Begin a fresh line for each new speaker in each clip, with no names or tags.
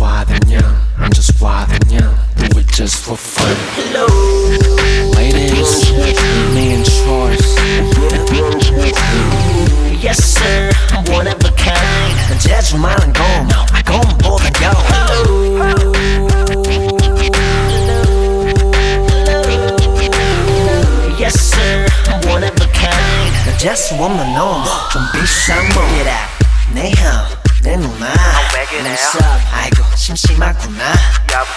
wild and young. I'm just wild and young. Do it just for fun.
Hello.
Ladies, me and Choice.
Yes, sir. I'm one of a kind. 제주 많은 곰. 곰보다 요. Yes, sir. I'm one of a kind. 나 재수 없는 놈. 좀 비싼 몸. Get out. 내 형, 내 누나. What's up? 아이고, 심심하구나.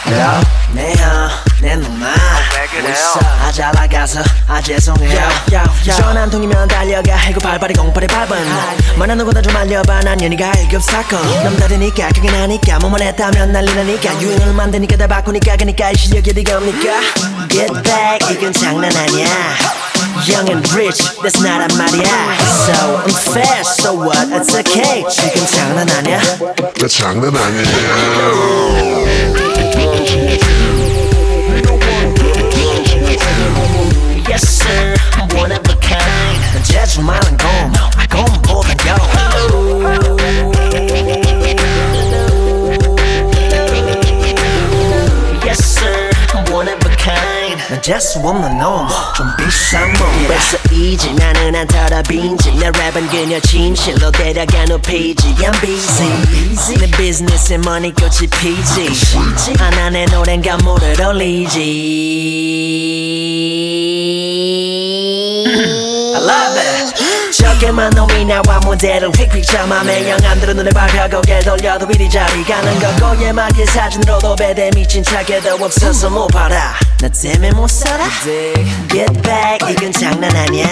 Yo, 내 형, 내 누나. What's up? 아, 잘 나가서, 아, 죄송해요. 전화 한 통이면 달려가. 해고 발발이 공팔이 밟은. 만나는 거다 좀 알려봐. 난 연희가 1급 사건. 남다르니까, 그게 나니까. 뭐만 했다면 난리 나니까. 유행을 만드니까 다 바꾸니까. 그니까 이 실력이 어디가 옵니까? Get back, 이건 장난 아니야. Young and rich, that's not a 말이야. So I'm fast, so what? It's okay. 지금 장난 아니야.
나 장난 아니야.
kind. 난 재수 없는 놈, 좀 비싼 몸. 벌써 이지 나는 안 털어 빈지. 내 랩은 그녀 진실로 데려가 높이지. I'm busy. 내 비즈니스에 머니 꽃이 피지. 하나 내 노래는 감모를 올리지. I love it. 저게만 놈이 나와 무대를 휙휙 잡아 매형 안 들은 눈에 밟혀 고개 돌려도 이리 저리 가는 거고 예마게 사진으로도 배대 미친 척에도 없어서 못 봐라 나 때문에 못 살아 Get back 이건 장난 아니야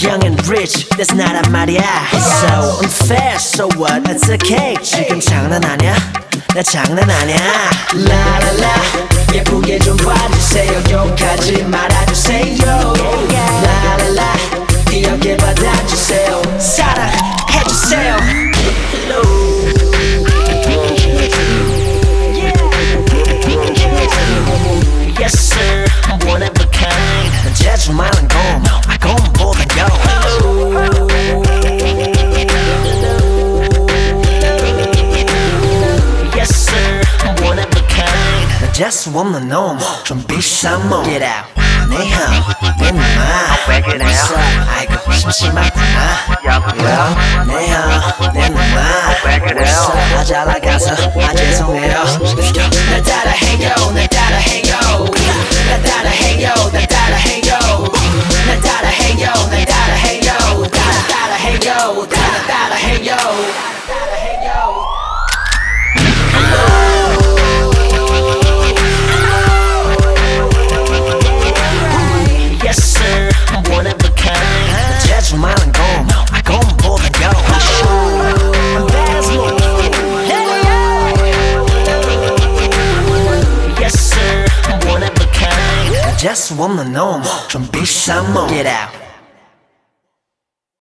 Young and rich, that's not a 말이야 So I'm fast, so what? It's okay 지금 장난 아니야 나 장난 아니야 라라라 예쁘게 좀 봐주세요 욕하지 말아 kind 나 재수 없는 놈, 좀 비싼 몸 Get out 내 형, 내 누나 What's up? 아이고 심심하구나 Yo, 내 형, 내 누나 What's up? 아, 잘 나가서 아 죄송해요 나 따라해요 Yes sir, I'm one of a kind 재수 없는 놈, 좀 비싼 몸 Get out